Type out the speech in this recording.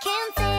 can't say